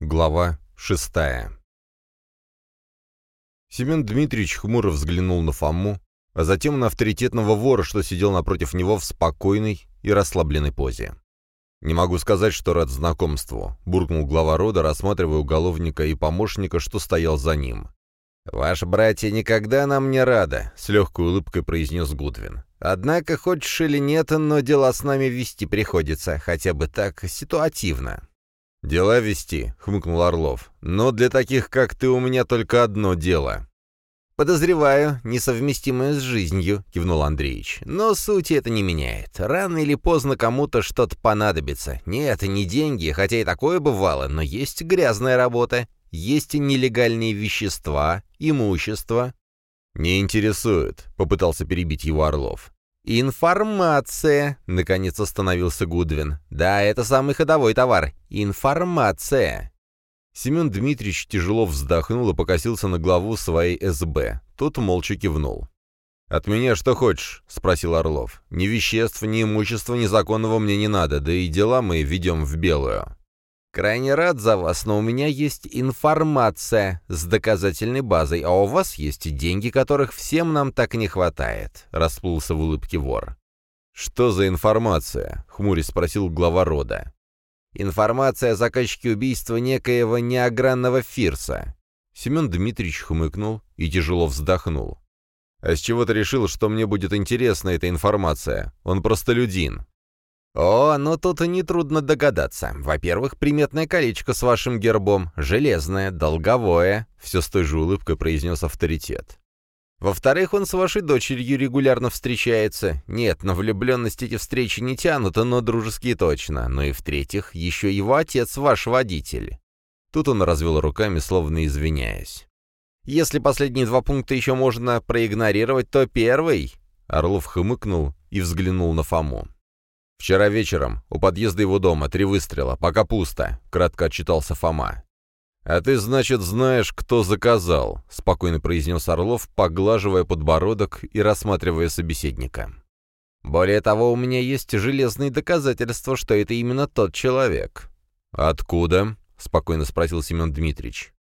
Глава шестая Семен Дмитриевич хмуро взглянул на Фому, а затем на авторитетного вора, что сидел напротив него в спокойной и расслабленной позе. «Не могу сказать, что рад знакомству», — буркнул глава рода, рассматривая уголовника и помощника, что стоял за ним. «Ваши братья никогда нам не рады», — с легкой улыбкой произнес Гудвин. «Однако, хочешь или нет, но дела с нами вести приходится, хотя бы так, ситуативно». «Дела вести», — хмыкнул Орлов. «Но для таких, как ты, у меня только одно дело». «Подозреваю, несовместимое с жизнью», — кивнул Андреевич. «Но сути это не меняет. Рано или поздно кому-то что-то понадобится. Нет, не деньги, хотя и такое бывало, но есть грязная работа, есть нелегальные вещества, имущество». «Не интересует», — попытался перебить его Орлов. «Информация!» — наконец остановился Гудвин. «Да, это самый ходовой товар. Информация!» Семен Дмитриевич тяжело вздохнул и покосился на главу своей СБ. Тот молча кивнул. «От меня что хочешь?» — спросил Орлов. «Ни веществ, ни имущества, ни законного мне не надо, да и дела мы ведем в белую». «Крайне рад за вас, но у меня есть информация с доказательной базой, а у вас есть деньги, которых всем нам так не хватает», — расплылся в улыбке вор. «Что за информация?» — хмурясь спросил глава рода. «Информация о заказчике убийства некоего неогранного Фирса». Семен Дмитриевич хмыкнул и тяжело вздохнул. «А с чего ты решил, что мне будет интересна эта информация? Он простолюдин». «О, ну тут нетрудно догадаться. Во-первых, приметное колечко с вашим гербом, железное, долговое», — все с той же улыбкой произнес авторитет. «Во-вторых, он с вашей дочерью регулярно встречается. Нет, на влюбленность эти встречи не тянут, но дружеские точно. Ну и в-третьих, еще его отец ваш водитель». Тут он развел руками, словно извиняясь. «Если последние два пункта еще можно проигнорировать, то первый...» Орлов хмыкнул и взглянул на Фому. «Вчера вечером, у подъезда его дома, три выстрела, пока пусто», — кратко отчитался Фома. «А ты, значит, знаешь, кто заказал», — спокойно произнес Орлов, поглаживая подбородок и рассматривая собеседника. «Более того, у меня есть железные доказательства, что это именно тот человек». «Откуда?» — спокойно спросил Семен Дмитриевич.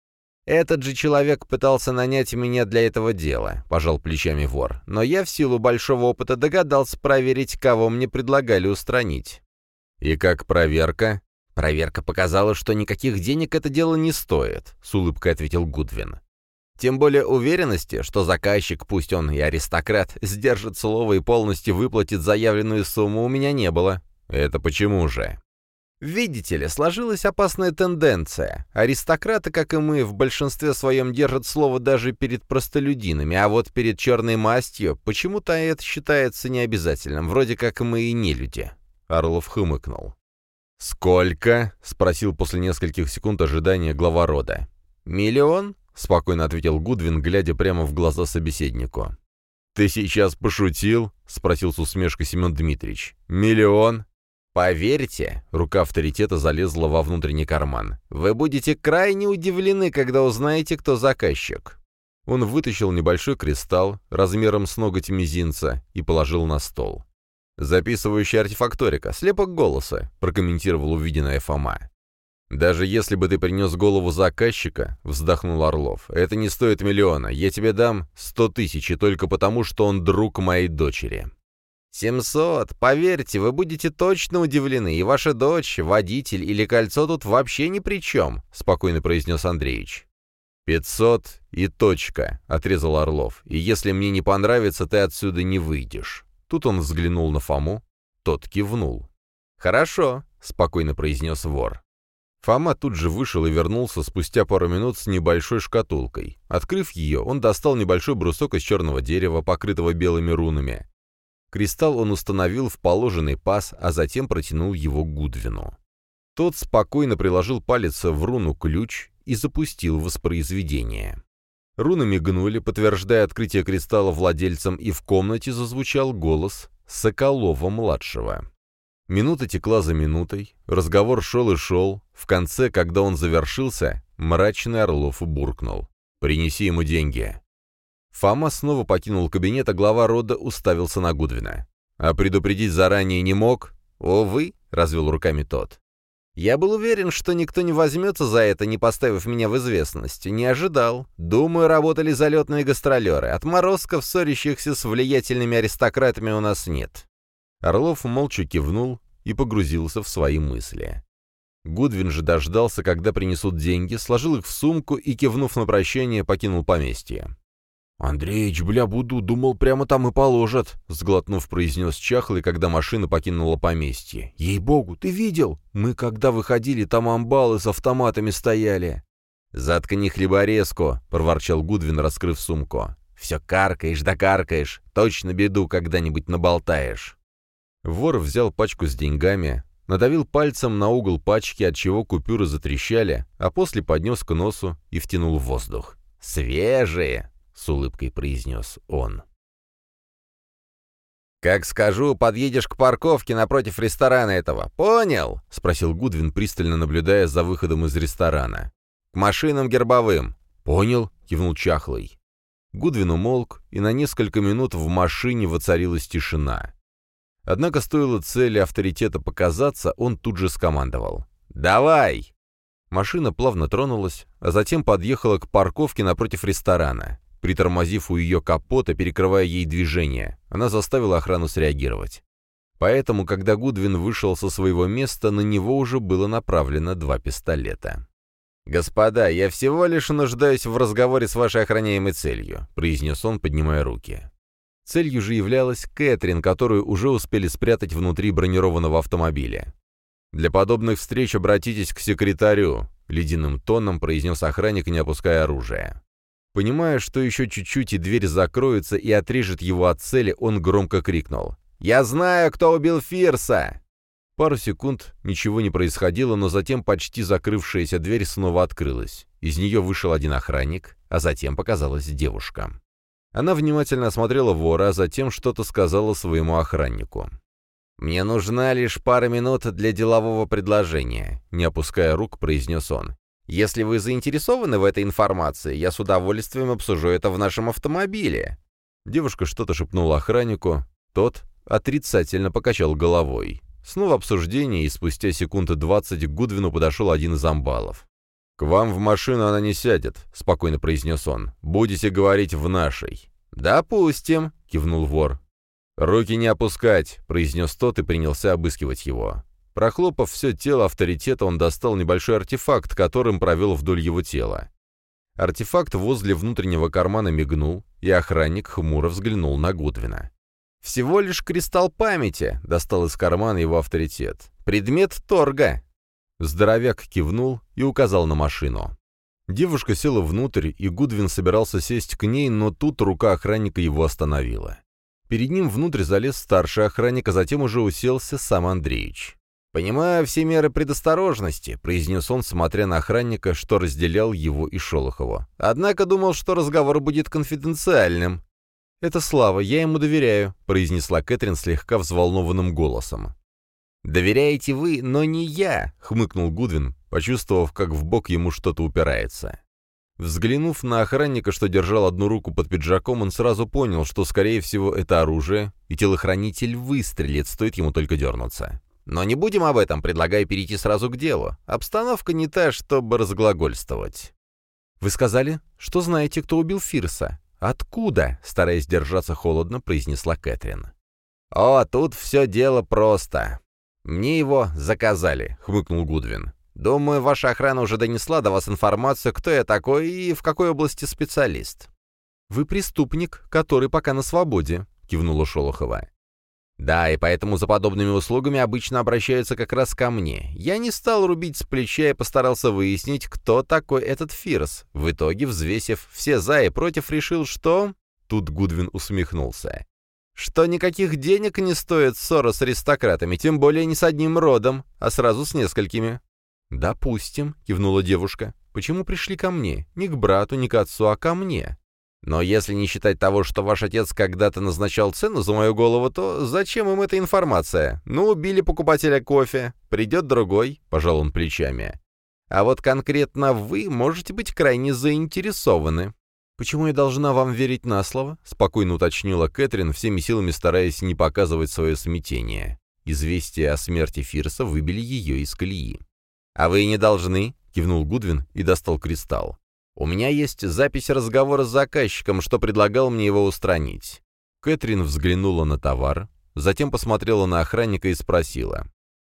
«Этот же человек пытался нанять меня для этого дела», — пожал плечами вор. «Но я в силу большого опыта догадался проверить, кого мне предлагали устранить». «И как проверка?» «Проверка показала, что никаких денег это дело не стоит», — с улыбкой ответил Гудвин. «Тем более уверенности, что заказчик, пусть он и аристократ, сдержит слово и полностью выплатит заявленную сумму, у меня не было». «Это почему же?» Видите ли, сложилась опасная тенденция. Аристократы, как и мы, в большинстве своем держат слово даже перед простолюдинами, а вот перед черной мастью почему-то это считается необязательным, вроде как мы и не люди. Орлов хмыкнул. «Сколько?» — спросил после нескольких секунд ожидания глава рода. «Миллион?» — спокойно ответил Гудвин, глядя прямо в глаза собеседнику. «Ты сейчас пошутил?» — спросил с усмешкой Семен Дмитриевич. «Миллион?» Поверьте, рука авторитета залезла во внутренний карман. Вы будете крайне удивлены, когда узнаете, кто заказчик. Он вытащил небольшой кристалл размером с ноготь мизинца и положил на стол. «Записывающая артефакторика, слепок голоса», — прокомментировал увиденное Фома. «Даже если бы ты принес голову заказчика», — вздохнул Орлов, — «это не стоит миллиона. Я тебе дам сто тысяч, и только потому, что он друг моей дочери». «Семьсот! Поверьте, вы будете точно удивлены, и ваша дочь, водитель или кольцо тут вообще ни при чем», — спокойно произнес Андреевич. «Пятьсот и точка», — отрезал Орлов. «И если мне не понравится, ты отсюда не выйдешь». Тут он взглянул на Фому, тот кивнул. «Хорошо», — спокойно произнес вор. Фома тут же вышел и вернулся спустя пару минут с небольшой шкатулкой. Открыв ее, он достал небольшой брусок из черного дерева, покрытого белыми рунами. Кристалл он установил в положенный паз, а затем протянул его Гудвину. Тот спокойно приложил палец в руну ключ и запустил воспроизведение. Руны мигнули, подтверждая открытие кристалла владельцам, и в комнате зазвучал голос Соколова-младшего. Минута текла за минутой, разговор шел и шел. В конце, когда он завершился, мрачный Орлов буркнул. «Принеси ему деньги». Фома снова покинул кабинет, а глава рода уставился на Гудвина. «А предупредить заранее не мог?» «О, вы?» — развел руками тот. Я был уверен, что никто не возьмется за это, не поставив меня в известность. Не ожидал. Думаю, работали залетные гастролеры. Отморозков, ссорящихся с влиятельными аристократами, у нас нет». Орлов молча кивнул и погрузился в свои мысли. Гудвин же дождался, когда принесут деньги, сложил их в сумку и, кивнув на прощание, покинул поместье. «Андреич, бля, буду, думал, прямо там и положат», — сглотнув, произнес Чахлый, когда машина покинула поместье. «Ей-богу, ты видел? Мы, когда выходили, там амбалы с автоматами стояли». «Заткни хлеборезку», — проворчал Гудвин, раскрыв сумку. «Все каркаешь да каркаешь. Точно беду когда-нибудь наболтаешь». Вор взял пачку с деньгами, надавил пальцем на угол пачки, от чего купюры затрещали, а после поднес к носу и втянул воздух. «Свежие!» — с улыбкой произнес он. «Как скажу, подъедешь к парковке напротив ресторана этого. Понял?» — спросил Гудвин, пристально наблюдая за выходом из ресторана. «К машинам гербовым». «Понял?» — кивнул Чахлый. Гудвин умолк, и на несколько минут в машине воцарилась тишина. Однако стоило цели авторитета показаться, он тут же скомандовал. «Давай!» Машина плавно тронулась, а затем подъехала к парковке напротив ресторана. Притормозив у ее капота, перекрывая ей движение, она заставила охрану среагировать. Поэтому, когда Гудвин вышел со своего места, на него уже было направлено два пистолета. «Господа, я всего лишь нуждаюсь в разговоре с вашей охраняемой целью», — произнес он, поднимая руки. Целью же являлась Кэтрин, которую уже успели спрятать внутри бронированного автомобиля. «Для подобных встреч обратитесь к секретарю», — ледяным тоном произнес охранник, не опуская оружия. Понимая, что еще чуть-чуть и дверь закроется и отрежет его от цели, он громко крикнул. «Я знаю, кто убил Фирса!» Пару секунд ничего не происходило, но затем почти закрывшаяся дверь снова открылась. Из нее вышел один охранник, а затем показалась девушка. Она внимательно осмотрела вора, а затем что-то сказала своему охраннику. «Мне нужна лишь пара минут для делового предложения», — не опуская рук, произнес он. Если вы заинтересованы в этой информации, я с удовольствием обсужу это в нашем автомобиле». Девушка что-то шепнула охраннику. Тот отрицательно покачал головой. Снова обсуждение, и спустя секунды двадцать к Гудвину подошел один из амбалов. «К вам в машину она не сядет», — спокойно произнес он. «Будете говорить в нашей». «Допустим», — кивнул вор. «Руки не опускать», — произнес тот и принялся обыскивать его. Прохлопав все тело авторитета, он достал небольшой артефакт, которым провел вдоль его тела. Артефакт возле внутреннего кармана мигнул, и охранник хмуро взглянул на Гудвина. «Всего лишь кристалл памяти», — достал из кармана его авторитет. «Предмет торга». Здоровяк кивнул и указал на машину. Девушка села внутрь, и Гудвин собирался сесть к ней, но тут рука охранника его остановила. Перед ним внутрь залез старший охранник, а затем уже уселся сам Андреич. «Понимаю все меры предосторожности», — произнес он, смотря на охранника, что разделял его и Шолохову. «Однако думал, что разговор будет конфиденциальным». «Это Слава, я ему доверяю», — произнесла Кэтрин слегка взволнованным голосом. «Доверяете вы, но не я», — хмыкнул Гудвин, почувствовав, как в бок ему что-то упирается. Взглянув на охранника, что держал одну руку под пиджаком, он сразу понял, что, скорее всего, это оружие, и телохранитель выстрелит, стоит ему только дернуться. Но не будем об этом, предлагаю перейти сразу к делу. Обстановка не та, чтобы разглагольствовать. «Вы сказали, что знаете, кто убил Фирса. Откуда?» — стараясь держаться холодно, произнесла Кэтрин. «О, тут все дело просто. Мне его заказали», — хмыкнул Гудвин. «Думаю, ваша охрана уже донесла до вас информацию, кто я такой и в какой области специалист». «Вы преступник, который пока на свободе», — кивнула Шолохова. Да, и поэтому за подобными услугами обычно обращаются как раз ко мне. Я не стал рубить с плеча и постарался выяснить, кто такой этот Фирс. В итоге, взвесив все за и против, решил, что... Тут Гудвин усмехнулся. Что никаких денег не стоит ссора с аристократами, тем более не с одним родом, а сразу с несколькими. «Допустим», — кивнула девушка. «Почему пришли ко мне? Не к брату, не к отцу, а ко мне. Но если не считать того, что ваш отец когда-то назначал цену за мою голову, то зачем им эта информация? Ну, убили покупателя кофе, придет другой, пожал он плечами. А вот конкретно вы можете быть крайне заинтересованы. «Почему я должна вам верить на слово?» — спокойно уточнила Кэтрин, всеми силами стараясь не показывать свое смятение. Известия о смерти Фирса выбили ее из колеи. «А вы не должны», — кивнул Гудвин и достал кристалл. «У меня есть запись разговора с заказчиком, что предлагал мне его устранить». Кэтрин взглянула на товар, затем посмотрела на охранника и спросила.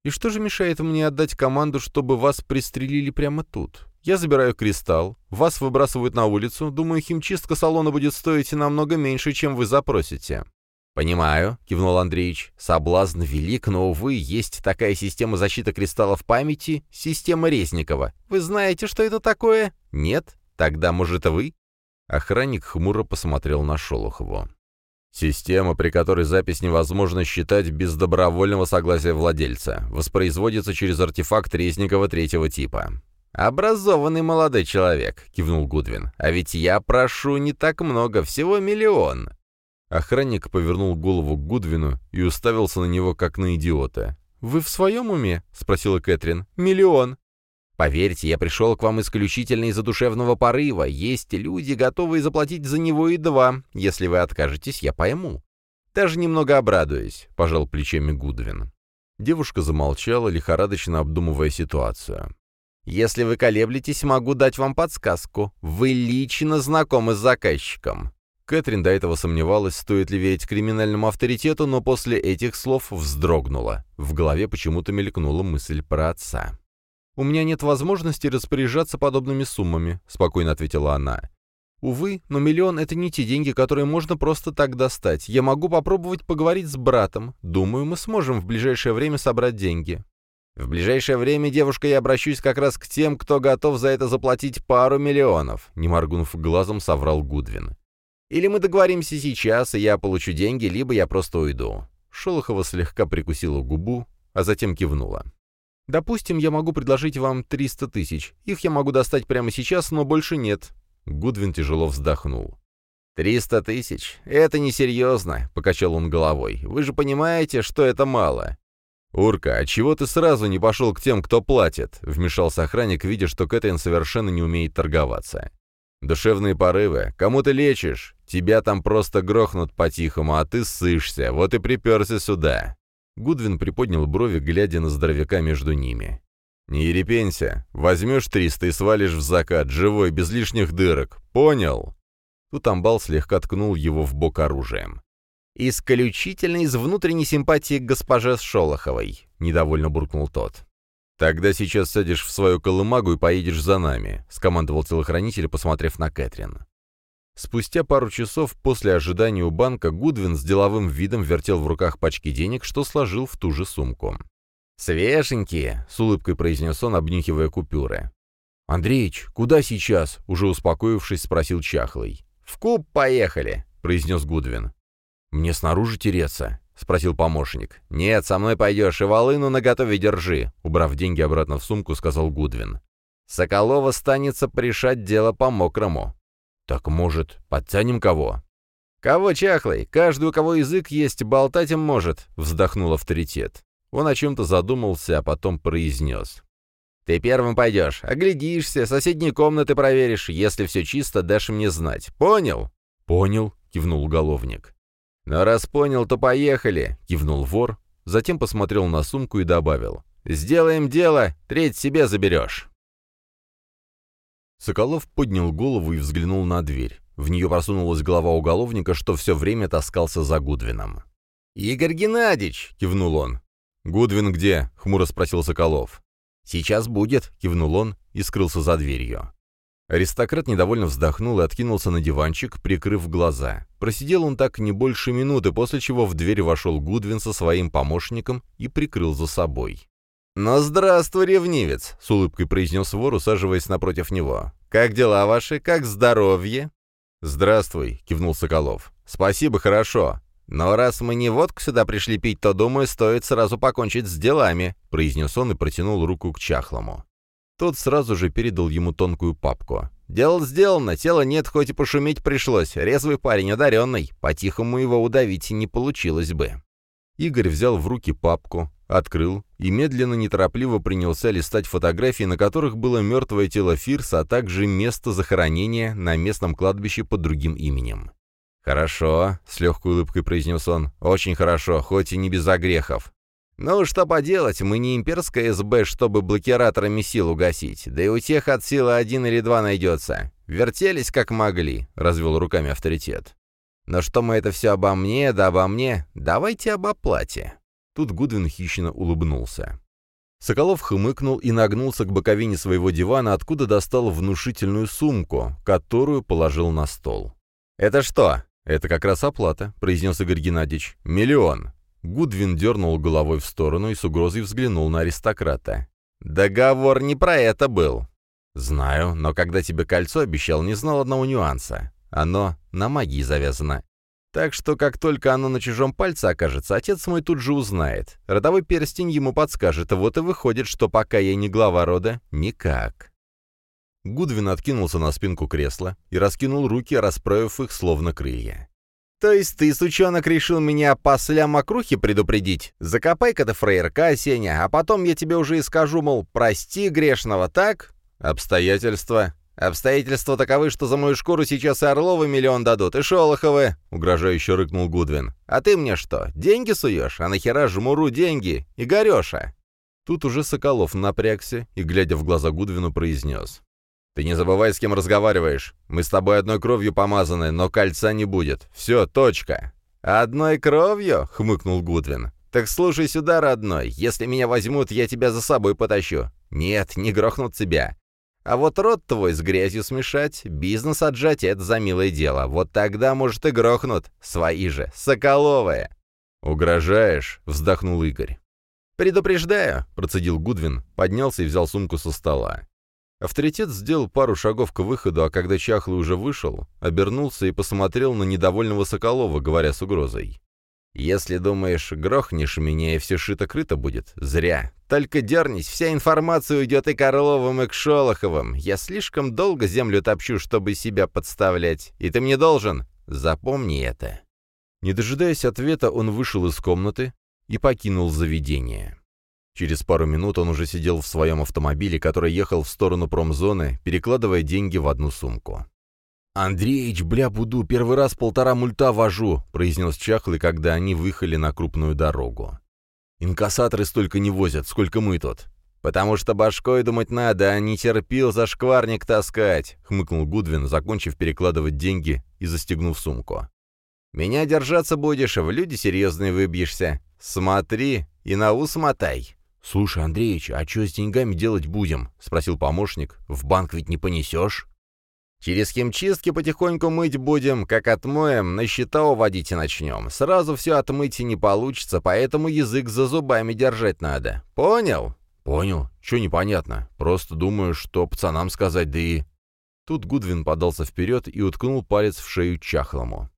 «И что же мешает мне отдать команду, чтобы вас пристрелили прямо тут? Я забираю кристалл, вас выбрасывают на улицу, думаю, химчистка салона будет стоить намного меньше, чем вы запросите». «Понимаю», — кивнул Андреевич. «Соблазн велик, но, увы, есть такая система защиты кристаллов памяти, система Резникова. Вы знаете, что это такое? Нет? Тогда, может, вы?» Охранник хмуро посмотрел на Шолохову. Система, при которой запись невозможно считать без добровольного согласия владельца, воспроизводится через артефакт Резникова третьего типа. «Образованный молодой человек», — кивнул Гудвин. «А ведь я прошу не так много, всего миллион». Охранник повернул голову к Гудвину и уставился на него, как на идиота. «Вы в своем уме?» — спросила Кэтрин. «Миллион». Поверьте, я пришел к вам исключительно из-за душевного порыва. Есть люди, готовые заплатить за него и два. Если вы откажетесь, я пойму. Даже немного обрадуюсь», — пожал плечами Гудвин. Девушка замолчала, лихорадочно обдумывая ситуацию. «Если вы колеблетесь, могу дать вам подсказку. Вы лично знакомы с заказчиком». Кэтрин до этого сомневалась, стоит ли верить криминальному авторитету, но после этих слов вздрогнула. В голове почему-то мелькнула мысль про отца. «У меня нет возможности распоряжаться подобными суммами», — спокойно ответила она. «Увы, но миллион — это не те деньги, которые можно просто так достать. Я могу попробовать поговорить с братом. Думаю, мы сможем в ближайшее время собрать деньги». «В ближайшее время, девушка, я обращусь как раз к тем, кто готов за это заплатить пару миллионов», — не моргнув глазом, соврал Гудвин. «Или мы договоримся сейчас, и я получу деньги, либо я просто уйду». Шолохова слегка прикусила губу, а затем кивнула. Допустим, я могу предложить вам 300 тысяч. Их я могу достать прямо сейчас, но больше нет». Гудвин тяжело вздохнул. «Триста тысяч? Это несерьезно», — покачал он головой. «Вы же понимаете, что это мало». «Урка, а чего ты сразу не пошел к тем, кто платит?» — вмешался охранник, видя, что Кэтрин совершенно не умеет торговаться. «Душевные порывы. Кому ты лечишь? Тебя там просто грохнут по-тихому, а ты ссышься. Вот и приперся сюда». Гудвин приподнял брови, глядя на здоровяка между ними. «Не ерепенься. Возьмешь триста и свалишь в закат, живой, без лишних дырок. Понял?» Тут амбал слегка ткнул его в бок оружием. «Исключительно из внутренней симпатии к госпоже Шолоховой», — недовольно буркнул тот. «Тогда сейчас садишь в свою колымагу и поедешь за нами», — скомандовал телохранитель, посмотрев на Кэтрин. Спустя пару часов после ожидания у банка Гудвин с деловым видом вертел в руках пачки денег, что сложил в ту же сумку. «Свеженькие!» — с улыбкой произнес он, обнюхивая купюры. «Андреич, куда сейчас?» — уже успокоившись, спросил Чахлый. «В куб поехали!» — произнес Гудвин. «Мне снаружи тереться?» — спросил помощник. «Нет, со мной пойдешь и волыну наготове держи», — убрав деньги обратно в сумку, сказал Гудвин. «Соколова станется пришать дело по-мокрому». «Так, может, подтянем кого?» «Кого чахлый? Каждый, у кого язык есть, болтать им может», — вздохнул авторитет. Он о чем-то задумался, а потом произнес. «Ты первым пойдешь, оглядишься, соседние комнаты проверишь. Если все чисто, дашь мне знать. Понял?» «Понял», — кивнул уголовник. «Но раз понял, то поехали», — кивнул вор, затем посмотрел на сумку и добавил. «Сделаем дело, треть себе заберешь». Соколов поднял голову и взглянул на дверь. В нее просунулась голова уголовника, что все время таскался за Гудвином. «Игорь Геннадьевич!» — кивнул он. «Гудвин где?» — хмуро спросил Соколов. «Сейчас будет», — кивнул он и скрылся за дверью. Аристократ недовольно вздохнул и откинулся на диванчик, прикрыв глаза. Просидел он так не больше минуты, после чего в дверь вошел Гудвин со своим помощником и прикрыл за собой. «Ну, здравствуй, ревнивец!» — с улыбкой произнес вор, усаживаясь напротив него. «Как дела ваши? Как здоровье?» «Здравствуй!» — кивнул Соколов. «Спасибо, хорошо. Но раз мы не водку сюда пришли пить, то, думаю, стоит сразу покончить с делами», — произнес он и протянул руку к чахлому. Тот сразу же передал ему тонкую папку. «Дело сделано, тела нет, хоть и пошуметь пришлось. Резвый парень, одаренный. По-тихому его удавить не получилось бы». Игорь взял в руки папку, открыл и медленно, неторопливо принялся листать фотографии, на которых было мертвое тело Фирса, а также место захоронения на местном кладбище под другим именем. «Хорошо», — с легкой улыбкой произнес он, — «очень хорошо, хоть и не без огрехов. Ну, что поделать, мы не имперская СБ, чтобы блокираторами сил угасить. Да и у тех от силы один или два найдется. Вертелись как могли, — развел руками авторитет. Но что мы это все обо мне, да обо мне, давайте об оплате. Тут Гудвин хищно улыбнулся. Соколов хмыкнул и нагнулся к боковине своего дивана, откуда достал внушительную сумку, которую положил на стол. «Это что?» «Это как раз оплата», — произнес Игорь Геннадьевич. «Миллион». Гудвин дернул головой в сторону и с угрозой взглянул на аристократа. «Договор не про это был». «Знаю, но когда тебе кольцо обещал, не знал одного нюанса. Оно на магии завязано. Так что, как только оно на чужом пальце окажется, отец мой тут же узнает. Родовой перстень ему подскажет, вот и выходит, что пока я не глава рода, никак». Гудвин откинулся на спинку кресла и раскинул руки, расправив их словно крылья. «То есть ты, сучонок, решил меня по слям окрухи предупредить? Закопай-ка ты фраерка, Сеня, а потом я тебе уже и скажу, мол, прости грешного, так?» «Обстоятельства?» «Обстоятельства таковы, что за мою шкуру сейчас и Орловы миллион дадут, и Шолоховы!» — угрожающе рыкнул Гудвин. «А ты мне что, деньги суешь? А нахера жмуру деньги? И Игореша!» Тут уже Соколов напрягся и, глядя в глаза Гудвину, произнес. «Ты не забывай, с кем разговариваешь. Мы с тобой одной кровью помазаны, но кольца не будет. Все, точка». «Одной кровью?» — хмыкнул Гудвин. «Так слушай сюда, родной. Если меня возьмут, я тебя за собой потащу. Нет, не грохнут тебя. А вот рот твой с грязью смешать, бизнес отжать — это за милое дело. Вот тогда, может, и грохнут. Свои же, соколовые». «Угрожаешь?» — вздохнул Игорь. «Предупреждаю», — процедил Гудвин, поднялся и взял сумку со стола. Авторитет сделал пару шагов к выходу, а когда Чахлый уже вышел, обернулся и посмотрел на недовольного Соколова, говоря с угрозой. «Если думаешь, грохнешь меня и все шито-крыто будет, зря. Только дернись, вся информация уйдет и к Орловым, и к Шолоховым. Я слишком долго землю топчу, чтобы себя подставлять. И ты мне должен. Запомни это». Не дожидаясь ответа, он вышел из комнаты и покинул заведение. Через пару минут он уже сидел в своем автомобиле, который ехал в сторону промзоны, перекладывая деньги в одну сумку. «Андреич, бля, буду, первый раз полтора мульта вожу», — произнес Чахлый, когда они выехали на крупную дорогу. «Инкассаторы столько не возят, сколько мы тут». «Потому что башкой думать надо, а не терпил за шкварник таскать», — хмыкнул Гудвин, закончив перекладывать деньги и застегнув сумку. «Меня держаться будешь, в люди серьезные выбьешься. Смотри и на ус мотай». «Слушай, Андреич, а что с деньгами делать будем?» — спросил помощник. «В банк ведь не понесешь?» «Через химчистки потихоньку мыть будем, как отмоем, на счета уводить и начнем. Сразу все отмыть и не получится, поэтому язык за зубами держать надо. Понял?» «Понял. Че непонятно? Просто думаю, что пацанам сказать, да и...» Тут Гудвин подался вперед и уткнул палец в шею чахлому.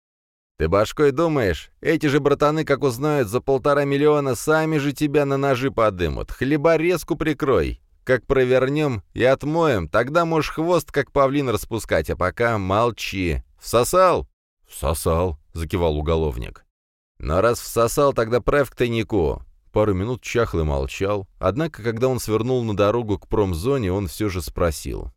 «Ты башкой думаешь? Эти же братаны, как узнают, за полтора миллиона сами же тебя на ножи подымут. Хлеборезку прикрой. Как провернем и отмоем, тогда можешь хвост, как павлин, распускать, а пока молчи. Всосал?» «Всосал», — закивал уголовник. «Но раз всосал, тогда правь к тайнику». Пару минут Чахлый молчал, однако, когда он свернул на дорогу к промзоне, он все же спросил.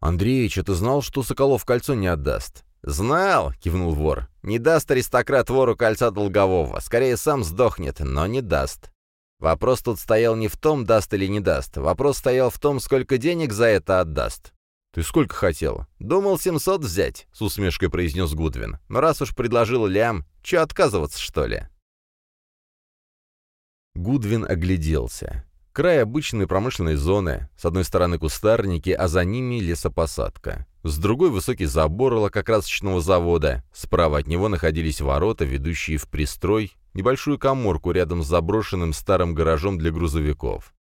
«Андреич, а ты знал, что Соколов кольцо не отдаст?» «Знал», — кивнул вор. «Не даст аристократ вору кольца долгового. Скорее, сам сдохнет, но не даст. Вопрос тут стоял не в том, даст или не даст. Вопрос стоял в том, сколько денег за это отдаст». «Ты сколько хотел?» «Думал 700 взять», — с усмешкой произнес Гудвин. «Но раз уж предложил лям, че отказываться, что ли?» Гудвин огляделся. Край обычной промышленной зоны, с одной стороны кустарники, а за ними лесопосадка. С другой высокий забор лакокрасочного завода. Справа от него находились ворота, ведущие в пристрой, небольшую коморку рядом с заброшенным старым гаражом для грузовиков.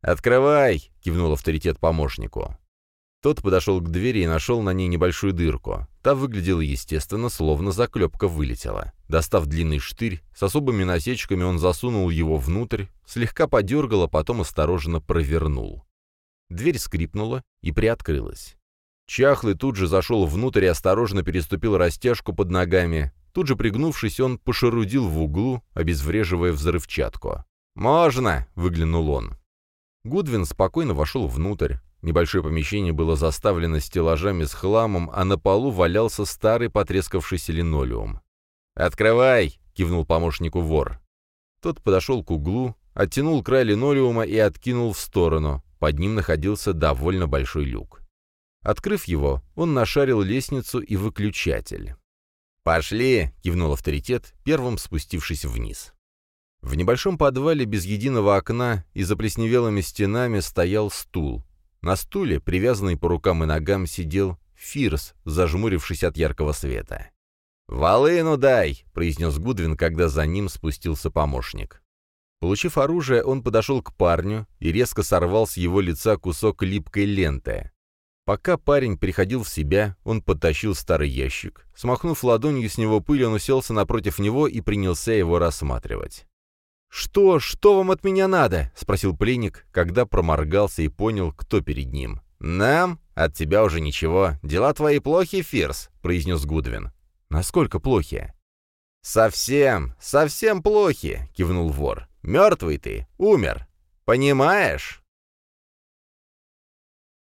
«Открывай!» — кивнул авторитет помощнику. Тот подошел к двери и нашел на ней небольшую дырку. Та выглядела естественно, словно заклепка вылетела. Достав длинный штырь, с особыми насечками он засунул его внутрь, слегка подергал, а потом осторожно провернул. Дверь скрипнула и приоткрылась. Чахлый тут же зашел внутрь и осторожно переступил растяжку под ногами. Тут же пригнувшись, он пошарудил в углу, обезвреживая взрывчатку. «Можно!» — выглянул он. Гудвин спокойно вошел внутрь. Небольшое помещение было заставлено стеллажами с хламом, а на полу валялся старый потрескавшийся линолеум. «Открывай!» — кивнул помощнику вор. Тот подошел к углу, оттянул край линолеума и откинул в сторону. Под ним находился довольно большой люк. Открыв его, он нашарил лестницу и выключатель. «Пошли!» — кивнул авторитет, первым спустившись вниз. В небольшом подвале без единого окна и заплесневелыми стенами стоял стул. На стуле, привязанный по рукам и ногам, сидел Фирс, зажмурившись от яркого света. «Волыну дай!» — произнес Гудвин, когда за ним спустился помощник. Получив оружие, он подошел к парню и резко сорвал с его лица кусок липкой ленты. Пока парень приходил в себя, он подтащил старый ящик. Смахнув ладонью с него пыль, он уселся напротив него и принялся его рассматривать. «Что? Что вам от меня надо?» — спросил пленник, когда проморгался и понял, кто перед ним. «Нам? От тебя уже ничего. Дела твои плохи, Фирс», — произнес Гудвин. «Насколько плохи?» «Совсем, совсем плохи», — кивнул вор. «Мертвый ты, умер. Понимаешь?»